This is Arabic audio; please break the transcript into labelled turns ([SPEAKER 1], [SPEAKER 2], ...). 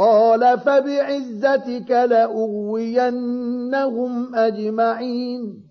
[SPEAKER 1] قال فبعزتك لأغوينهم أجمعين.